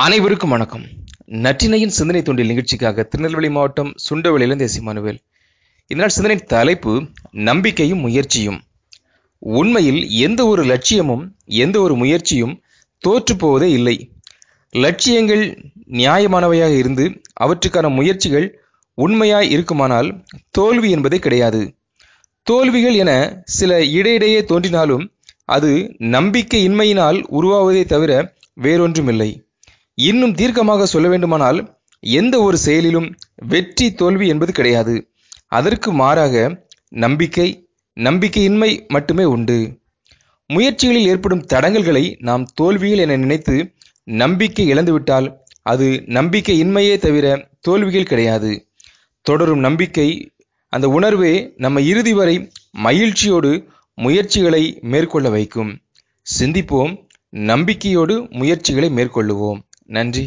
அனைவருக்கும் வணக்கம். நற்றினையின் சிந்தனை தொண்டில் நிகழ்ச்சிக்காக திருநெல்வேலி மாவட்டம் சுண்டவெளியிலிருந்து தேசிய மனுவேல். இதனால் சிந்தனை தலைப்பு நம்பிக்கையும் முயற்சியும். உண்மையில் எந்த ஒரு லட்சியமும் எந்த ஒரு முயற்சியும் தோற்று போவதே இல்லை. லட்சியங்கள் நியாயமானவையாக இருந்து அவற்றுக்கான முயற்சிகள் உண்மையாய் இருக்குமானால் தோல்வி என்பதே கிடையாது. தோல்விகள் என சில இடையிடையே தோன்றினாலும் அது நம்பிக்கையின்மையினால் உருவாவதே தவிர வேறொன்றுமில்லை. இன்னும் தீர்க்கமாக சொல்ல வேண்டுமானால் எந்த ஒரு செயலிலும் வெற்றி தோல்வி என்பது கிடையாது. அதற்கு மாறாக நம்பிக்கை நம்பிக்கையின்மை மட்டுமே உண்டு. முயற்சிகளில் ஏற்படும் தடங்கல்களை நாம் தோல்வியில் என நினைத்து நம்பிக்கை இழந்துவிட்டால் அது நம்பிக்கையின்மையே தவிர தோல்விகள் கிடையாது. தொடரும் நம்பிக்கை அந்த உணர்வே நம்ம இறுதி வரை மகிழ்ச்சியோடு முயற்சிகளை மேற்கொள்ள வைக்கும். சிந்திப்போம் நம்பிக்கையோடு முயற்சிகளை மேற்கொள்ளுவோம். நன்றி.